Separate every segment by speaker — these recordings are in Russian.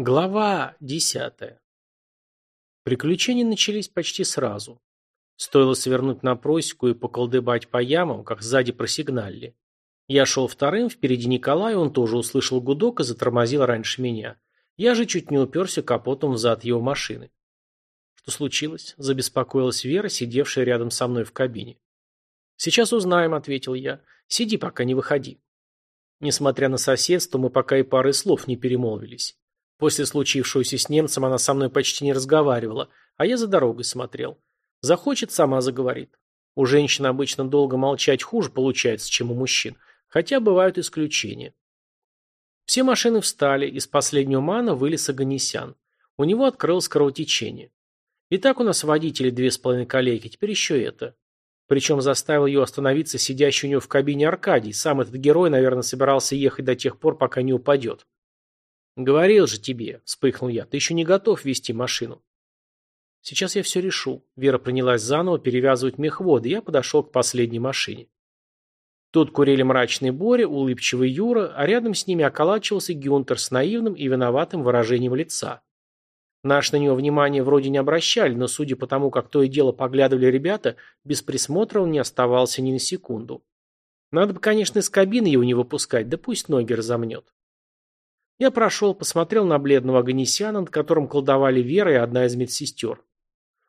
Speaker 1: Глава десятая. Приключения начались почти сразу. Стоило свернуть на просеку и поколдыбать по ямам, как сзади просигналили. Я шел вторым, впереди Николай, он тоже услышал гудок и затормозил раньше меня. Я же чуть не уперся капотом в зад его машины. Что случилось? Забеспокоилась Вера, сидевшая рядом со мной в кабине. «Сейчас узнаем», — ответил я. «Сиди, пока не выходи». Несмотря на соседство, мы пока и пары слов не перемолвились. После случившегося с немцем она со мной почти не разговаривала, а я за дорогой смотрел. Захочет, сама заговорит. У женщин обычно долго молчать хуже получается, чем у мужчин, хотя бывают исключения. Все машины встали, из последнего мана вылез Аганесян. У него открылось кровотечение. И так у нас водители две с половиной коллеги, теперь еще это. Причем заставил ее остановиться сидящий у него в кабине Аркадий. Сам этот герой, наверное, собирался ехать до тех пор, пока не упадет. «Говорил же тебе», — вспыхнул я, — «ты еще не готов вести машину». «Сейчас я все решу». Вера принялась заново перевязывать мехводы, я подошел к последней машине. Тут курили мрачный Боря, улыбчивый Юра, а рядом с ними околачивался Гюнтер с наивным и виноватым выражением лица. Наш на него внимание вроде не обращали, но судя по тому, как то и дело поглядывали ребята, без присмотра он не оставался ни на секунду. Надо бы, конечно, из кабины его не выпускать, да пусть ноги разомнет. Я прошел, посмотрел на бледного Аганесяна, над которым колдовали Вера и одна из медсестер.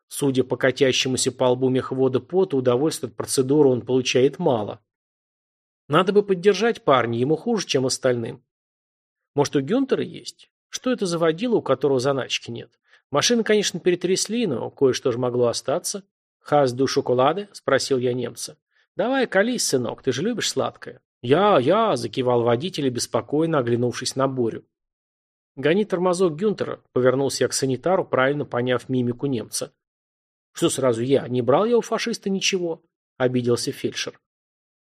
Speaker 1: Судя по катящемуся по лбу мехвода пота, удовольствия от процедуры он получает мало. Надо бы поддержать парня, ему хуже, чем остальным. Может, у Гюнтера есть? Что это за водила, у которого заначки нет? Машины, конечно, перетрясли, но кое-что же могло остаться. «Хас ду шоколады?» – спросил я немца. «Давай колись, сынок, ты же любишь сладкое». «Я, я!» – закивал водитель, беспокойно оглянувшись на Борю. «Гони тормозок Гюнтера», – повернулся я к санитару, правильно поняв мимику немца. «Что сразу я? Не брал я у фашиста ничего?» – обиделся фельдшер.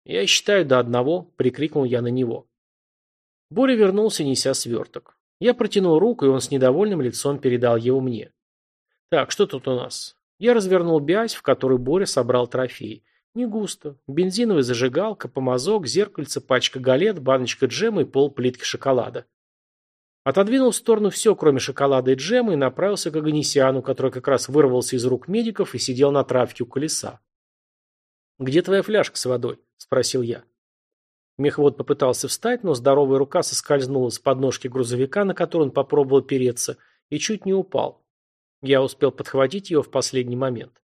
Speaker 1: «Я считаю до одного», – прикрикнул я на него. Боря вернулся, неся сверток. Я протянул руку, и он с недовольным лицом передал его мне. «Так, что тут у нас?» Я развернул бязь, в которой Боря собрал трофей. Не густо. Бензиновая зажигалка, помазок, зеркальце, пачка галет, баночка джема и пол плитки шоколада. Отодвинул в сторону все, кроме шоколада и джема, и направился к Аганесяну, который как раз вырвался из рук медиков и сидел на травке у колеса. «Где твоя фляжка с водой?» – спросил я. Мехвод попытался встать, но здоровая рука соскользнула с подножки грузовика, на который он попробовал переться, и чуть не упал. Я успел подхватить ее в последний момент.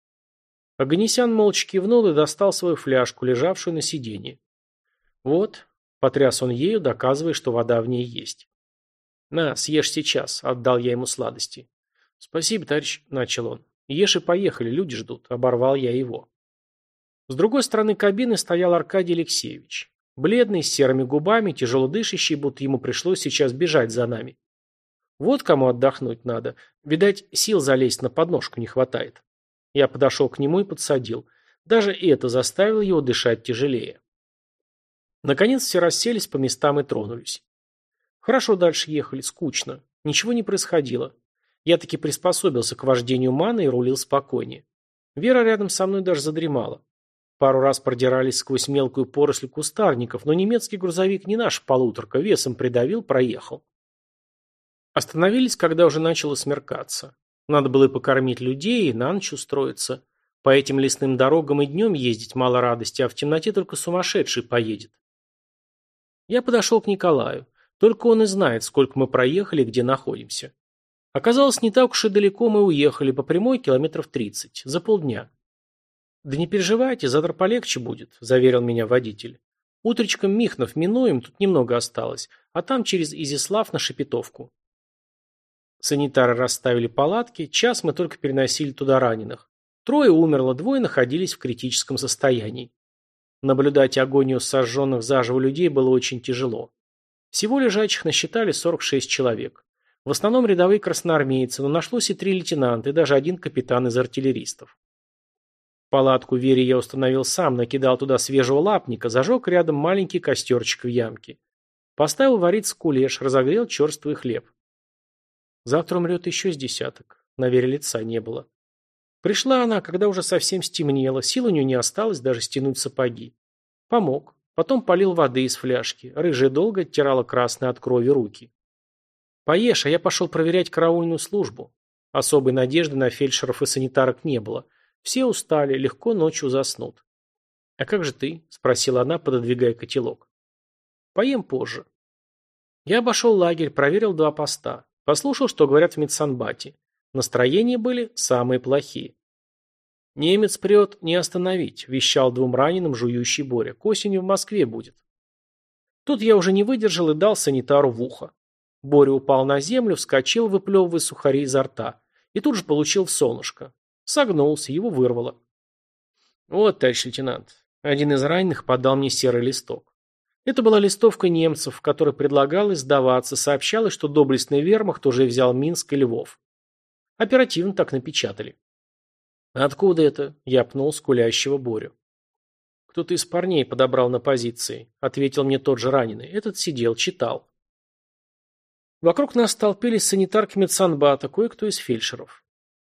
Speaker 1: Аганесян молча кивнул и достал свою фляжку, лежавшую на сиденье. «Вот», — потряс он ею, доказывая, что вода в ней есть. «На, съешь сейчас», — отдал я ему сладости. «Спасибо, товарищ», — начал он. «Ешь и поехали, люди ждут», — оборвал я его. С другой стороны кабины стоял Аркадий Алексеевич. Бледный, с серыми губами, тяжело дышащий, будто ему пришлось сейчас бежать за нами. Вот кому отдохнуть надо. Видать, сил залезть на подножку не хватает. Я подошел к нему и подсадил. Даже это заставило его дышать тяжелее. Наконец все расселись по местам и тронулись. Хорошо дальше ехали, скучно. Ничего не происходило. Я таки приспособился к вождению маны и рулил спокойнее. Вера рядом со мной даже задремала. Пару раз продирались сквозь мелкую поросль кустарников, но немецкий грузовик не наш полуторка, весом придавил, проехал. Остановились, когда уже начало смеркаться. Надо было и покормить людей, и на ночь устроиться. По этим лесным дорогам и днем ездить мало радости, а в темноте только сумасшедший поедет. Я подошел к Николаю. Только он и знает, сколько мы проехали где находимся. Оказалось, не так уж и далеко мы уехали, по прямой километров тридцать, за полдня. «Да не переживайте, завтра полегче будет», – заверил меня водитель. «Утречком Михнов минуем, тут немного осталось, а там через Изислав на Шепетовку. Санитары расставили палатки, час мы только переносили туда раненых. Трое умерло, двое находились в критическом состоянии. Наблюдать агонию сожженных заживо людей было очень тяжело. Всего лежачих насчитали 46 человек. В основном рядовые красноармейцы, но нашлось и три лейтенанта, и даже один капитан из артиллеристов. Палатку Вере я установил сам, накидал туда свежего лапника, зажег рядом маленький костерчик в ямке. Поставил вариться кулеш, разогрел черствый хлеб. Завтра умрет еще с десяток. На вере лица не было. Пришла она, когда уже совсем стемнело, сил у нее не осталось даже стянуть сапоги. Помог. Потом полил воды из фляжки. Рыжая долго оттирала красные от крови руки. Поешь, а я пошел проверять караульную службу. Особой надежды на фельдшеров и санитарок не было. Все устали, легко ночью заснут. «А как же ты?» – спросила она, пододвигая котелок. «Поем позже». Я обошел лагерь, проверил два поста. Послушал, что говорят в медсанбате. Настроения были самые плохие. «Немец прет, не остановить», – вещал двум раненым жующий Боря. «К осени в Москве будет». Тут я уже не выдержал и дал санитару в ухо. Боря упал на землю, вскочил, выплевывая сухари изо рта, и тут же получил в солнышко. Согнулся, его вырвало. «Вот, товарищ лейтенант, один из раненых подал мне серый листок. Это была листовка немцев, в которой предлагалось сдаваться, сообщалось, что доблестный вермахт уже взял Минск и Львов. Оперативно так напечатали. «Откуда это?» – я пнул скулящего Борю. «Кто-то из парней подобрал на позиции», – ответил мне тот же раненый. Этот сидел, читал. Вокруг нас столпились санитарки медсанбата, кое-кто из фельдшеров.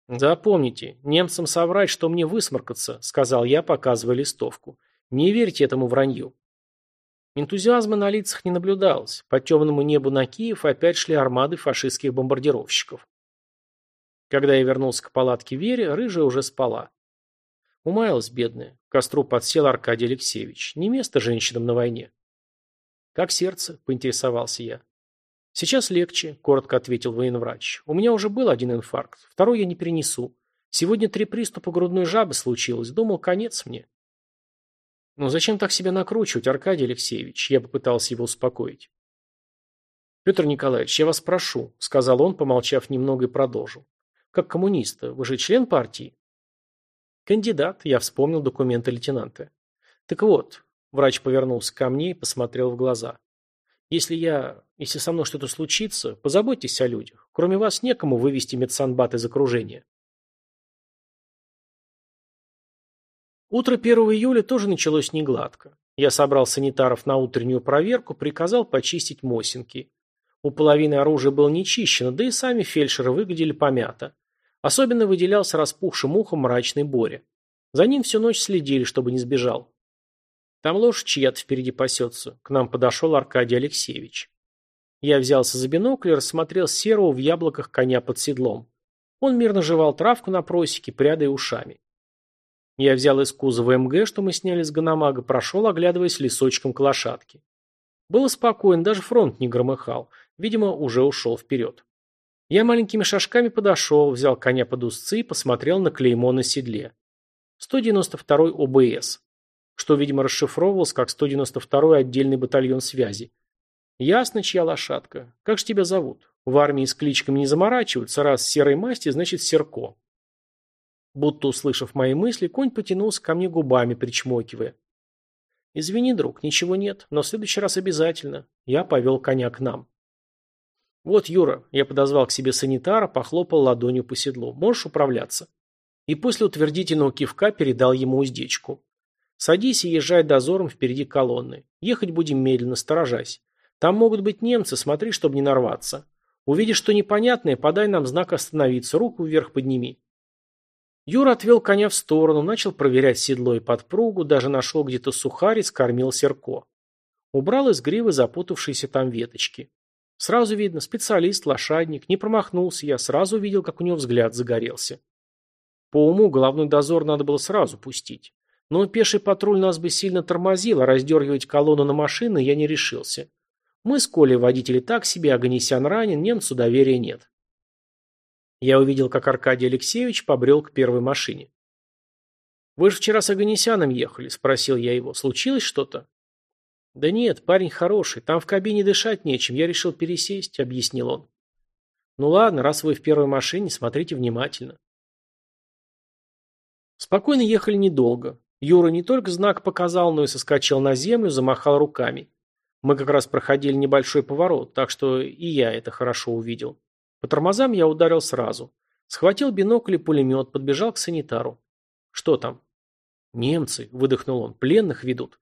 Speaker 1: «Запомните, немцам соврать, что мне высморкаться», – сказал я, показывая листовку. «Не верьте этому вранью». Энтузиазма на лицах не наблюдалось. По темному небу на Киев опять шли армады фашистских бомбардировщиков. Когда я вернулся к палатке Вере, рыжая уже спала. Умаялась бедная. К костру подсел Аркадий Алексеевич. Не место женщинам на войне. «Как сердце?» – поинтересовался я. «Сейчас легче», – коротко ответил военврач. «У меня уже был один инфаркт, второй я не перенесу. Сегодня три приступа грудной жабы случилось, думал, конец мне». «Ну зачем так себя накручивать, Аркадий Алексеевич?» Я попытался его успокоить. «Петр Николаевич, я вас прошу», – сказал он, помолчав немного и продолжил. «Как коммуниста, вы же член партии?» «Кандидат», – я вспомнил документы лейтенанта. «Так вот», – врач повернулся ко мне и посмотрел в глаза. Если я... Если со мной что-то случится, позаботьтесь о людях. Кроме вас некому вывести медсанбат из окружения. Утро 1 июля тоже началось негладко. Я собрал санитаров на утреннюю проверку, приказал почистить Мосинки. У половины оружия было нечищено, да и сами фельдшеры выглядели помято. Особенно выделялся распухшим ухом мрачный Боря. За ним всю ночь следили, чтобы не сбежал. Там лошадь чья-то впереди пасется. К нам подошел Аркадий Алексеевич. Я взялся за бинокль и рассмотрел серого в яблоках коня под седлом. Он мирно жевал травку на просеке, прядая ушами. Я взял из кузова МГ, что мы сняли с Ганамага, прошел, оглядываясь лесочком к лошадке. Было спокойно, даже фронт не громыхал. Видимо, уже ушел вперед. Я маленькими шажками подошел, взял коня под узцы и посмотрел на клеймо на седле. 192 ОБС что, видимо, расшифровывалось как 192-й отдельный батальон связи. Ясно, чья лошадка. Как же тебя зовут? В армии с кличками не заморачиваются, раз серой масти, значит Серко. Будто услышав мои мысли, конь потянулся ко мне губами, причмокивая. «Извини, друг, ничего нет, но в следующий раз обязательно». Я повел коня к нам. «Вот, Юра», я подозвал к себе санитара, похлопал ладонью по седлу. «Можешь управляться?» И после утвердительного кивка передал ему уздечку. Садись и езжай дозором впереди колонны. Ехать будем медленно, сторожась. Там могут быть немцы, смотри, чтобы не нарваться. Увидишь что непонятное, подай нам знак остановиться, руку вверх подними. Юра отвел коня в сторону, начал проверять седло и подпругу, даже нашел где-то сухарь и скормил серко. Убрал из гривы запутавшиеся там веточки. Сразу видно, специалист, лошадник, не промахнулся я, сразу увидел, как у него взгляд загорелся. По уму головной дозор надо было сразу пустить. Но пеший патруль нас бы сильно тормозил, а раздергивать колонну на машины я не решился. Мы с Колей водители так себе, Аганесян ранен, немцу доверия нет. Я увидел, как Аркадий Алексеевич побрел к первой машине. «Вы же вчера с Аганесяном ехали?» – спросил я его. «Случилось что-то?» «Да нет, парень хороший. Там в кабине дышать нечем. Я решил пересесть», – объяснил он. «Ну ладно, раз вы в первой машине, смотрите внимательно». Спокойно ехали недолго. Юра не только знак показал, но и соскочил на землю, замахал руками. Мы как раз проходили небольшой поворот, так что и я это хорошо увидел. По тормозам я ударил сразу. Схватил бинокль и пулемет, подбежал к санитару. «Что там?» «Немцы», — выдохнул он, — «пленных ведут».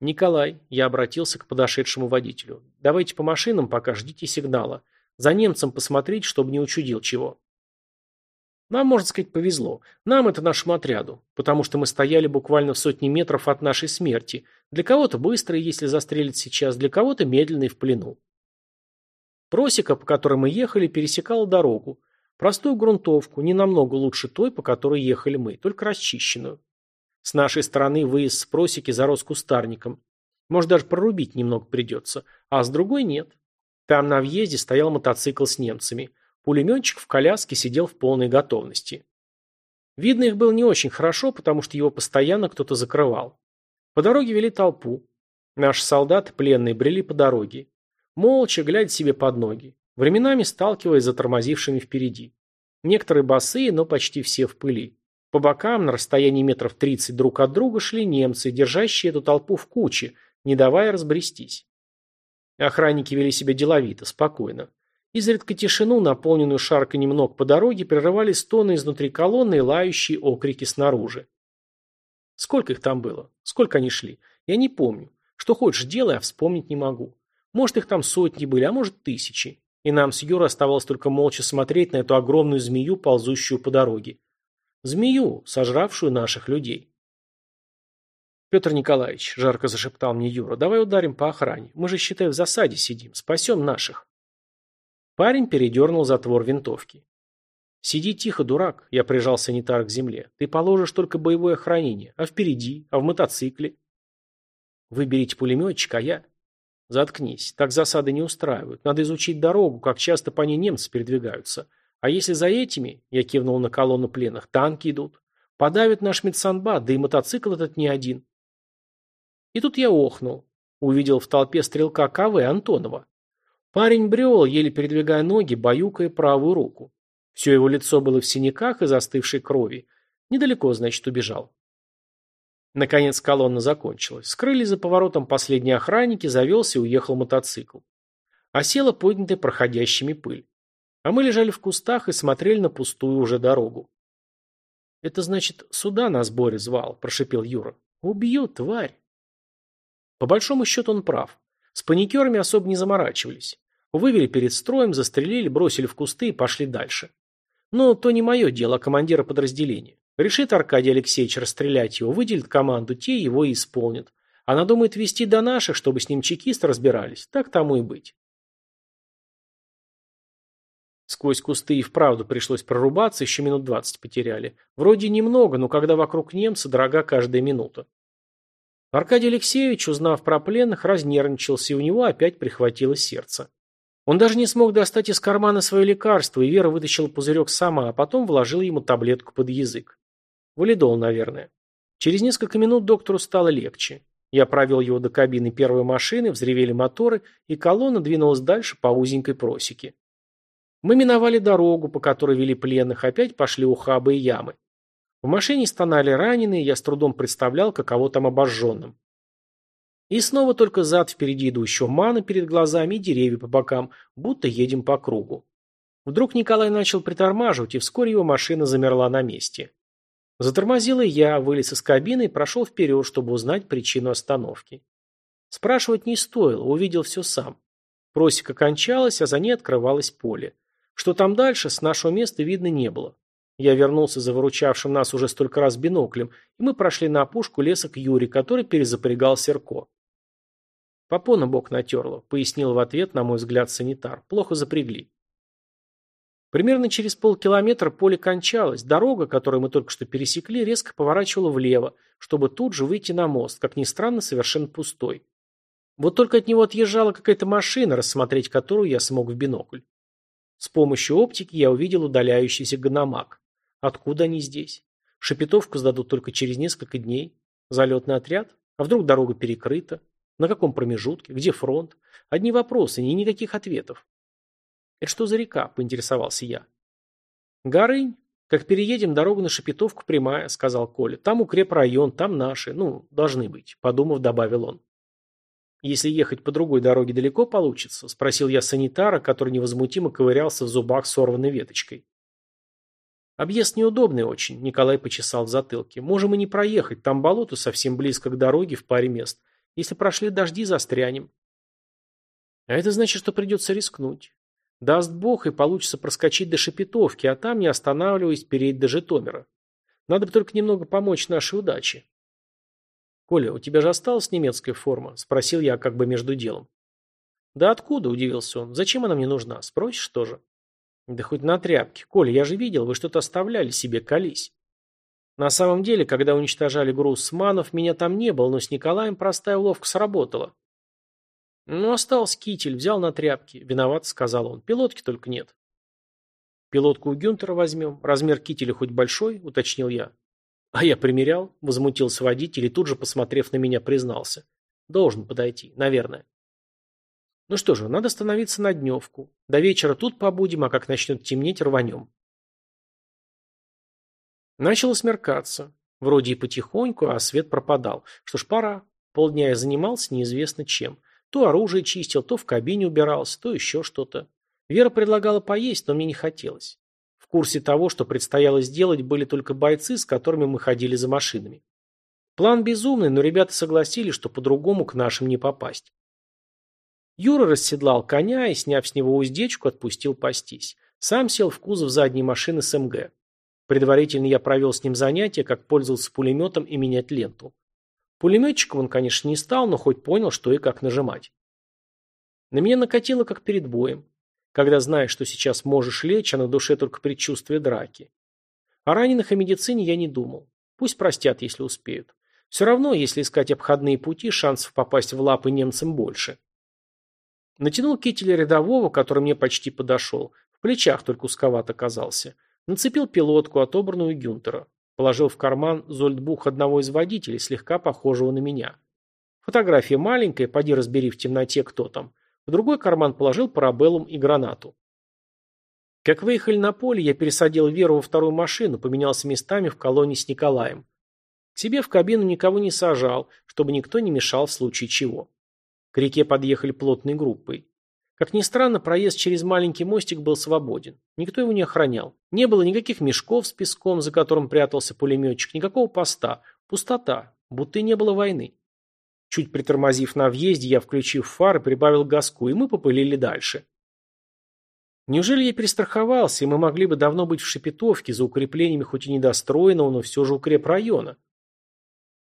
Speaker 1: «Николай», — я обратился к подошедшему водителю, — «давайте по машинам пока ждите сигнала. За немцем посмотреть, чтобы не учудил чего». Нам, можно сказать, повезло. Нам это нашему отряду, потому что мы стояли буквально в сотни метров от нашей смерти. Для кого-то быстро, если застрелить сейчас, для кого-то медленно и в плену. Просека, по которой мы ехали, пересекала дорогу. Простую грунтовку, не намного лучше той, по которой ехали мы, только расчищенную. С нашей стороны выезд с просеки зарос кустарником. Может, даже прорубить немного придется. А с другой нет. Там на въезде стоял мотоцикл с немцами. Пулеметчик в коляске сидел в полной готовности. Видно их было не очень хорошо, потому что его постоянно кто-то закрывал. По дороге вели толпу. Наши солдаты, пленные, брели по дороге молча глядя себе под ноги, временами сталкиваясь с затормозившими впереди. Некоторые босые, но почти все в пыли. По бокам, на расстоянии метров тридцать друг от друга, шли немцы, держащие эту толпу в куче, не давая разбрестись. Охранники вели себя деловито, спокойно. Изредка тишину, наполненную шарканьем ног по дороге, прерывали стоны изнутри колонны и лающие окрики снаружи. Сколько их там было? Сколько они шли? Я не помню. Что хочешь делай, а вспомнить не могу. Может, их там сотни были, а может, тысячи. И нам с Юрой оставалось только молча смотреть на эту огромную змею, ползущую по дороге. Змею, сожравшую наших людей. Петр Николаевич, жарко зашептал мне Юра, давай ударим по охране. Мы же, считай, в засаде сидим. Спасем наших. Парень передернул затвор винтовки. «Сиди тихо, дурак», — я прижал санитар к земле. «Ты положишь только боевое хранение. А впереди? А в мотоцикле?» «Выберите пулеметчика, а я...» Заткнись. Так засады не устраивают. Надо изучить дорогу, как часто по ней немцы передвигаются. А если за этими, я кивнул на колонну пленных, танки идут, подавят наш медсанба, да и мотоцикл этот не один. И тут я охнул. Увидел в толпе стрелка КВ Антонова. Парень брел, еле передвигая ноги, баюкая правую руку. Все его лицо было в синяках и застывшей крови. Недалеко, значит, убежал. Наконец колонна закончилась. Скрылись за поворотом последние охранники, завелся и уехал мотоцикл. Осела поднятая проходящими пыль. А мы лежали в кустах и смотрели на пустую уже дорогу. «Это значит, сюда нас Боря звал», – прошипел Юра. «Убью, тварь!» По большому счету он прав. С паникерами особо не заморачивались. Вывели перед строем, застрелили, бросили в кусты и пошли дальше. Но то не мое дело, а командира подразделения. Решит Аркадий Алексеевич расстрелять его, выделит команду, те его и исполнят. Она думает вести до наших, чтобы с ним чекисты разбирались. Так тому и быть. Сквозь кусты и вправду пришлось прорубаться, еще минут двадцать потеряли. Вроде немного, но когда вокруг немца, дорога каждая минута. Аркадий Алексеевич, узнав про пленных, разнервничался, и у него опять прихватило сердце. Он даже не смог достать из кармана свое лекарство, и Вера вытащила пузырек сама, а потом вложила ему таблетку под язык. Валидол, наверное. Через несколько минут доктору стало легче. Я провел его до кабины первой машины, взревели моторы, и колонна двинулась дальше по узенькой просеке. Мы миновали дорогу, по которой вели пленных, опять пошли ухабы и ямы. В машине стонали раненые, я с трудом представлял, каково там обожженным. И снова только зад впереди идущего мана перед глазами и деревья по бокам, будто едем по кругу. Вдруг Николай начал притормаживать, и вскоре его машина замерла на месте. Затормозил и я, вылез из кабины и прошел вперед, чтобы узнать причину остановки. Спрашивать не стоило, увидел все сам. Просека кончалась, а за ней открывалось поле. Что там дальше, с нашего места видно не было. Я вернулся за выручавшим нас уже столько раз биноклем, и мы прошли на опушку леса к Юре, который перезапрягал Серко. «Попона бок натерла», — пояснил в ответ, на мой взгляд, санитар. «Плохо запрягли». Примерно через полкилометра поле кончалось. Дорога, которую мы только что пересекли, резко поворачивала влево, чтобы тут же выйти на мост, как ни странно, совершенно пустой. Вот только от него отъезжала какая-то машина, рассмотреть которую я смог в бинокль. С помощью оптики я увидел удаляющийся гономак. Откуда они здесь? Шепетовку сдадут только через несколько дней. Залетный отряд? А вдруг дорога перекрыта? На каком промежутке? Где фронт? Одни вопросы, ни никаких ответов. «Это что за река?» – поинтересовался я. «Горынь. Как переедем, дорога на Шепетовку прямая», – сказал Коля. «Там укрепрайон, там наши. Ну, должны быть», – подумав, добавил он. «Если ехать по другой дороге далеко получится?» – спросил я санитара, который невозмутимо ковырялся в зубах сорванной веточкой. «Объезд неудобный очень», – Николай почесал в затылке. «Можем и не проехать, там болото совсем близко к дороге в паре мест. Если прошли дожди, застрянем». «А это значит, что придется рискнуть. Даст бог, и получится проскочить до Шепетовки, а там, не останавливаясь, перейти до Житомира. Надо бы только немного помочь нашей удаче. «Коля, у тебя же осталась немецкая форма?» – спросил я как бы между делом. Да откуда, удивился он. Зачем она мне нужна? Спросишь тоже? Да хоть на тряпке. Коля, я же видел, вы что-то оставляли себе, колись. На самом деле, когда уничтожали груз с манов, меня там не было, но с Николаем простая уловка сработала. Ну, остался китель, взял на тряпки. Виноват, сказал он. Пилотки только нет. Пилотку у Гюнтера возьмем. Размер кителя хоть большой, уточнил я. А я примерял, возмутился водитель и тут же, посмотрев на меня, признался. Должен подойти, наверное. Ну что же, надо становиться на дневку. До вечера тут побудем, а как начнет темнеть, рванем. Начало смеркаться. Вроде и потихоньку, а свет пропадал. Что ж, пора. Полдня я занимался неизвестно чем. То оружие чистил, то в кабине убирался, то еще что-то. Вера предлагала поесть, но мне не хотелось. В курсе того, что предстояло сделать, были только бойцы, с которыми мы ходили за машинами. План безумный, но ребята согласились, что по-другому к нашим не попасть. Юра расседлал коня и, сняв с него уздечку, отпустил пастись. Сам сел в кузов задней машины с МГ. Предварительно я провел с ним занятия, как пользоваться пулеметом и менять ленту. Пулеметчиком он, конечно, не стал, но хоть понял, что и как нажимать. На меня накатило, как перед боем. Когда знаешь, что сейчас можешь лечь, а на душе только предчувствие драки. О раненых и медицине я не думал. Пусть простят, если успеют. Все равно, если искать обходные пути, шансов попасть в лапы немцам больше. Натянул китель рядового, который мне почти подошел. В плечах только узковат оказался. Нацепил пилотку, отобранную Гюнтера. Положил в карман зольдбух одного из водителей, слегка похожего на меня. Фотография маленькая, поди разбери в темноте, кто там. В другой карман положил парабеллум и гранату. Как выехали на поле, я пересадил Веру во вторую машину, поменялся местами в колонии с Николаем. К себе в кабину никого не сажал, чтобы никто не мешал в случае чего. К реке подъехали плотной группой. Как ни странно, проезд через маленький мостик был свободен. Никто его не охранял. Не было никаких мешков с песком, за которым прятался пулеметчик, никакого поста. Пустота, будто и не было войны. Чуть притормозив на въезде, я, включив фары, прибавил газку, и мы попылили дальше. Неужели я перестраховался, и мы могли бы давно быть в Шепетовке за укреплениями хоть и недостроенного, но все же укрепрайона?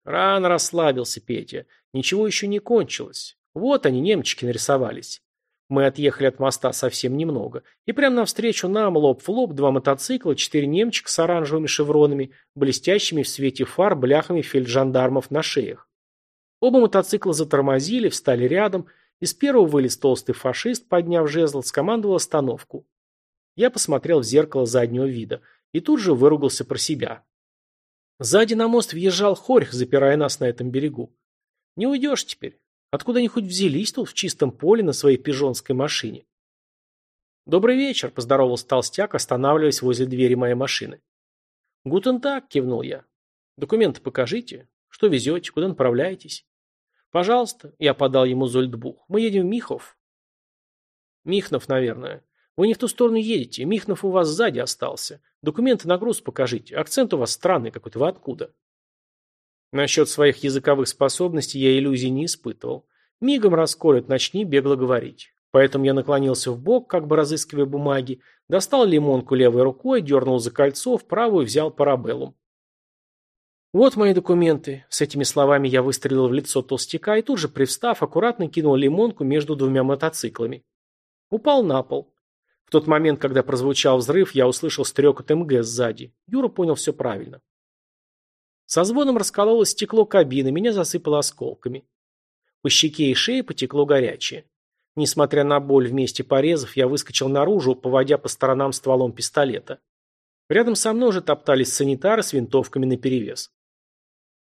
Speaker 1: Рано расслабился Петя. Ничего еще не кончилось. Вот они, немчики, нарисовались. Мы отъехали от моста совсем немного, и прямо навстречу нам, лоб в лоб, два мотоцикла, четыре немчика с оранжевыми шевронами, блестящими в свете фар бляхами фельджандармов на шеях. Оба мотоцикла затормозили, встали рядом, из первого вылез толстый фашист, подняв жезл, скомандовал остановку. Я посмотрел в зеркало заднего вида и тут же выругался про себя. Сзади на мост въезжал Хорьх, запирая нас на этом берегу. Не уйдешь теперь. Откуда они хоть взялись тут в чистом поле на своей пижонской машине? «Добрый вечер», – поздоровался толстяк, останавливаясь возле двери моей машины. «Гутен так», – кивнул я. «Документы покажите. Что везете? Куда направляетесь?» «Пожалуйста», – я подал ему зольдбух. «Мы едем в Михов». «Михнов, наверное. Вы не в ту сторону едете. Михнов у вас сзади остался. Документы на груз покажите. Акцент у вас странный какой-то. Вы откуда?» Насчет своих языковых способностей я иллюзий не испытывал. Мигом расколют, начни бегло говорить. Поэтому я наклонился в бок, как бы разыскивая бумаги, достал лимонку левой рукой, дернул за кольцо, в правую взял парабеллум. «Вот мои документы». С этими словами я выстрелил в лицо толстяка и тут же, привстав, аккуратно кинул лимонку между двумя мотоциклами. Упал на пол. В тот момент, когда прозвучал взрыв, я услышал стрекот МГ сзади. Юра понял все правильно. Со звоном раскололось стекло кабины, меня засыпало осколками. По щеке и шее потекло горячее. Несмотря на боль в месте порезов, я выскочил наружу, поводя по сторонам стволом пистолета. Рядом со мной уже топтались санитары с винтовками наперевес.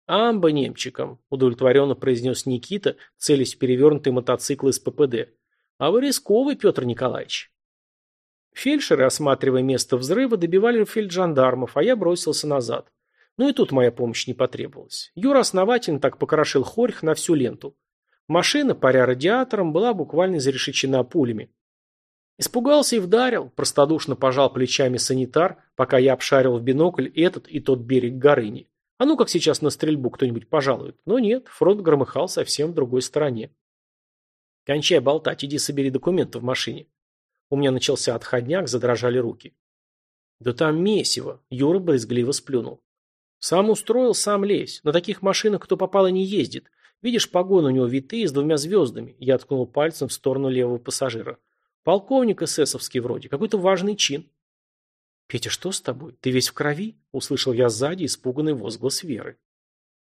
Speaker 1: «Амба немчиком», – удовлетворенно произнес Никита, целясь в перевернутый мотоцикл из ППД. «А вы рисковый, Петр Николаевич». Фельдшеры, осматривая место взрыва, добивали фельджандармов, а я бросился назад. Ну и тут моя помощь не потребовалась. Юра основательно так покрошил хорьх на всю ленту. Машина, паря радиатором, была буквально зарешечена пулями. Испугался и вдарил, простодушно пожал плечами санитар, пока я обшарил в бинокль этот и тот берег Горыни. А ну как сейчас на стрельбу кто-нибудь пожалует. Но нет, фронт громыхал совсем в другой стороне. Кончай болтать, иди собери документы в машине. У меня начался отходняк, задрожали руки. Да там месиво, Юра брезгливо сплюнул. Сам устроил, сам лезь. На таких машинах кто попало не ездит. Видишь, погоны у него витые с двумя звездами. Я ткнул пальцем в сторону левого пассажира. Полковник эсэсовский вроде, какой-то важный чин. «Петя, что с тобой? Ты весь в крови?» – услышал я сзади испуганный возглас Веры.